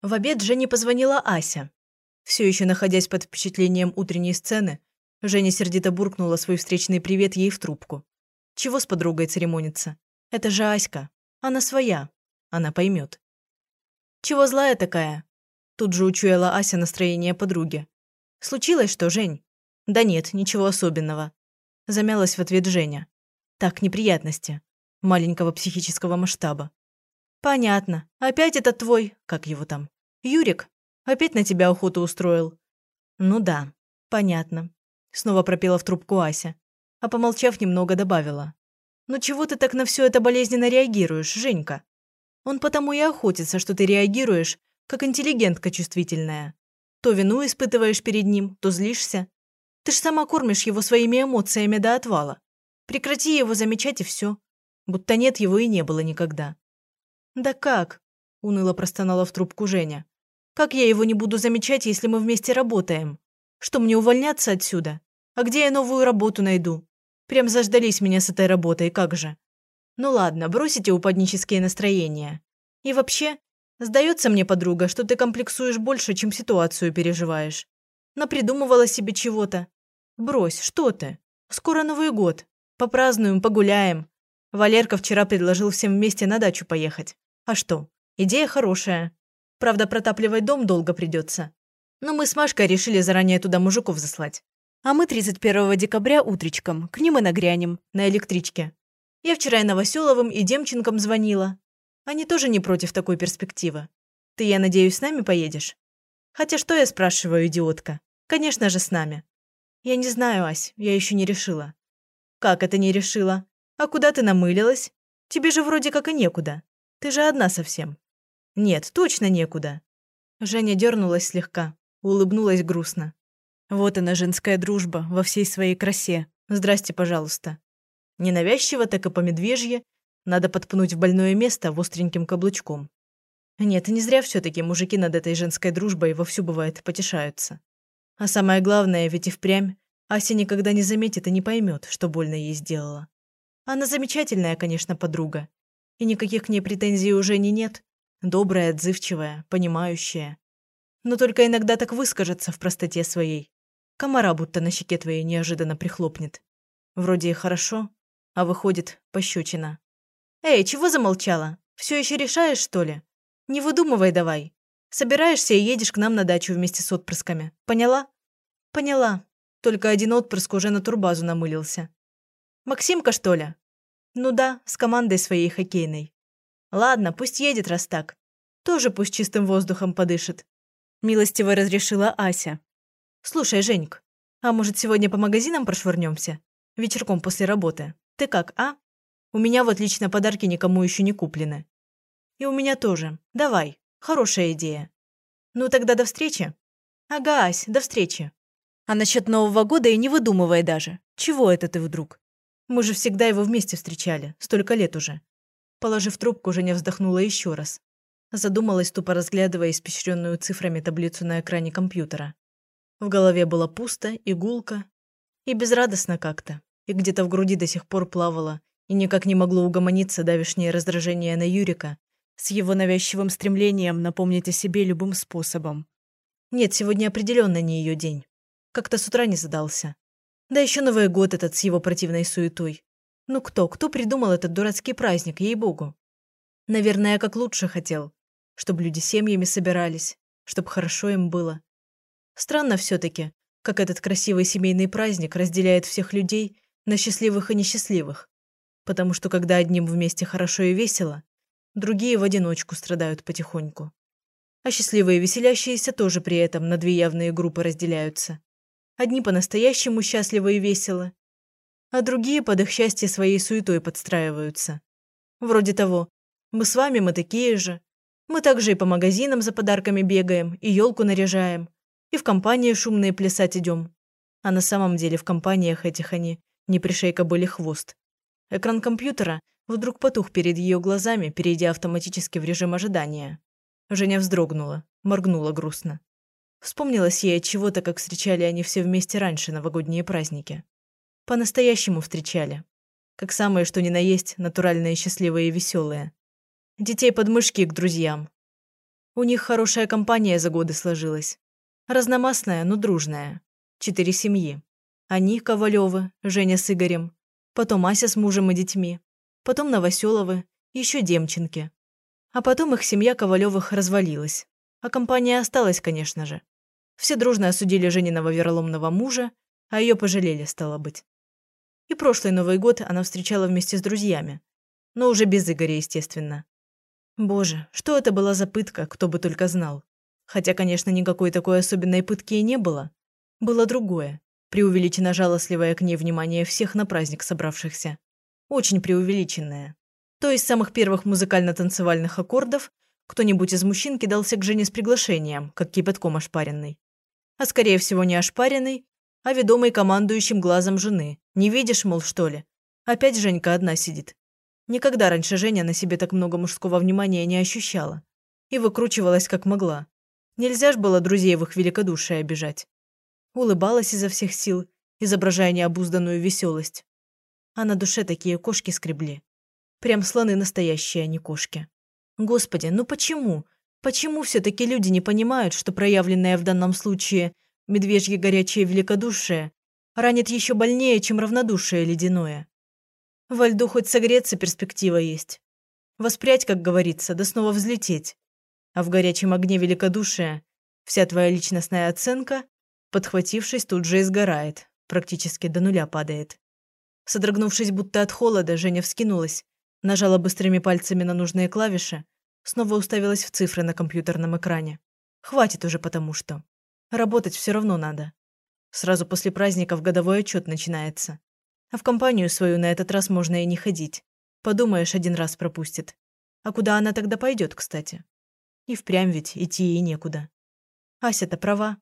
В обед Жене позвонила Ася. Все еще находясь под впечатлением утренней сцены, Женя сердито буркнула свой встречный привет ей в трубку. Чего с подругой церемониться? Это же Аська. Она своя. Она поймет. Чего злая такая? Тут же учуяла Ася настроение подруги. Случилось что, Жень? Да нет, ничего особенного. Замялась в ответ Женя. Так, неприятности. Маленького психического масштаба. Понятно. Опять это твой, как его там, Юрик? Опять на тебя охоту устроил? Ну да, понятно. Снова пропела в трубку Ася. А помолчав немного, добавила. «Ну чего ты так на все это болезненно реагируешь, Женька? Он потому и охотится, что ты реагируешь, как интеллигентка чувствительная. То вину испытываешь перед ним, то злишься. Ты ж сама кормишь его своими эмоциями до отвала. Прекрати его замечать и все. Будто нет его и не было никогда. «Да как?» – уныло простонала в трубку Женя. «Как я его не буду замечать, если мы вместе работаем? Что, мне увольняться отсюда? А где я новую работу найду? Прям заждались меня с этой работой, как же? Ну ладно, бросите упаднические настроения. И вообще, сдается мне, подруга, что ты комплексуешь больше, чем ситуацию переживаешь. Напридумывала себе чего-то. Брось, что ты? Скоро Новый год. Попразднуем, погуляем. Валерка вчера предложил всем вместе на дачу поехать. А что? Идея хорошая. Правда, протапливать дом долго придется. Но мы с Машкой решили заранее туда мужиков заслать. А мы 31 декабря утречком к ним и нагрянем на электричке. Я вчера и Новоселовым, и Демченком звонила. Они тоже не против такой перспективы. Ты, я надеюсь, с нами поедешь? Хотя что я спрашиваю, идиотка? Конечно же, с нами. Я не знаю, Ась, я еще не решила. Как это не решила? А куда ты намылилась? Тебе же вроде как и некуда. Ты же одна совсем. Нет, точно некуда. Женя дернулась слегка, улыбнулась грустно. Вот она, женская дружба, во всей своей красе. Здрасте, пожалуйста. Ненавязчиво, так и по медвежье. Надо подпнуть в больное место остреньким каблучком. Нет, не зря все таки мужики над этой женской дружбой вовсю, бывает, потешаются. А самое главное, ведь и впрямь, Ася никогда не заметит и не поймет, что больно ей сделала. Она замечательная, конечно, подруга, и никаких к ней претензий уже не нет. Добрая, отзывчивая, понимающая. Но только иногда так выскажется в простоте своей. Комара будто на щеке твоей неожиданно прихлопнет. Вроде и хорошо, а выходит пощечина. «Эй, чего замолчала? Все еще решаешь, что ли? Не выдумывай давай. Собираешься и едешь к нам на дачу вместе с отпрысками. Поняла?» «Поняла. Только один отпрыск уже на турбазу намылился». «Максимка, что ли?» Ну да, с командой своей хоккейной. Ладно, пусть едет, раз так. Тоже пусть чистым воздухом подышит. Милостиво разрешила Ася. Слушай, Женьк, а может сегодня по магазинам прошвырнемся? Вечерком после работы. Ты как, а? У меня вот лично подарки никому еще не куплены. И у меня тоже. Давай. Хорошая идея. Ну тогда до встречи. Ага, Ась, до встречи. А насчет Нового года и не выдумывай даже. Чего это ты вдруг? Мы же всегда его вместе встречали, столько лет уже. Положив трубку, Женя вздохнула еще раз. Задумалась, тупо разглядывая испещренную цифрами таблицу на экране компьютера. В голове было пусто, и и безрадостно как-то, и где-то в груди до сих пор плавало, и никак не могло угомониться давешнее раздражение на Юрика с его навязчивым стремлением напомнить о себе любым способом. Нет, сегодня определенно не ее день. Как-то с утра не задался. Да еще Новый год этот с его противной суетой. Ну кто, кто придумал этот дурацкий праздник, ей-богу? Наверное, как лучше хотел. Чтобы люди семьями собирались, чтобы хорошо им было. Странно все-таки, как этот красивый семейный праздник разделяет всех людей на счастливых и несчастливых. Потому что когда одним вместе хорошо и весело, другие в одиночку страдают потихоньку. А счастливые и веселящиеся тоже при этом на две явные группы разделяются. Одни по-настоящему счастливы и веселы, а другие под их счастье своей суетой подстраиваются. Вроде того, мы с вами, мы такие же. Мы также и по магазинам за подарками бегаем, и елку наряжаем, и в компании шумные плясать идем. А на самом деле в компаниях этих они не пришейка были хвост. Экран компьютера вдруг потух перед ее глазами, перейдя автоматически в режим ожидания. Женя вздрогнула, моргнула грустно. Вспомнилось ей от чего-то, как встречали они все вместе раньше новогодние праздники. По-настоящему встречали. Как самые, что ни на есть, натуральные, счастливые и веселые. Детей под мышки к друзьям. У них хорошая компания за годы сложилась. Разномастная, но дружная. Четыре семьи. Они, Ковалевы, Женя с Игорем. Потом Ася с мужем и детьми. Потом Новоселовы, еще Демченки. А потом их семья Ковалевых развалилась. А компания осталась, конечно же. Все дружно осудили Жениного вероломного мужа, а ее пожалели, стало быть. И прошлый Новый год она встречала вместе с друзьями. Но уже без Игоря, естественно. Боже, что это была за пытка, кто бы только знал. Хотя, конечно, никакой такой особенной пытки и не было. Было другое. Преувеличенно жалостливое к ней внимание всех на праздник собравшихся. Очень преувеличенное. То есть с самых первых музыкально-танцевальных аккордов кто-нибудь из мужчин кидался к Жене с приглашением, как кипятком ошпаренный. А скорее всего не ошпаренный, а ведомый командующим глазом жены. Не видишь, мол, что ли? Опять Женька одна сидит. Никогда раньше Женя на себе так много мужского внимания не ощущала. И выкручивалась как могла. Нельзя ж было друзей в их великодушие обижать. Улыбалась изо всех сил, изображая необузданную веселость. А на душе такие кошки скребли. Прям слоны настоящие, а не кошки. Господи, ну почему? Почему все-таки люди не понимают, что проявленное в данном случае медвежье горячее великодушие ранит еще больнее, чем равнодушие ледяное? Во льду хоть согреться перспектива есть. Воспрять, как говорится, да снова взлететь. А в горячем огне великодушия вся твоя личностная оценка, подхватившись, тут же изгорает, практически до нуля падает. Содрогнувшись будто от холода, Женя вскинулась Нажала быстрыми пальцами на нужные клавиши, снова уставилась в цифры на компьютерном экране. Хватит уже потому что. Работать все равно надо. Сразу после праздников годовой отчет начинается. А в компанию свою на этот раз можно и не ходить. Подумаешь, один раз пропустит. А куда она тогда пойдет, кстати? И впрямь ведь идти ей некуда. Ася-то права.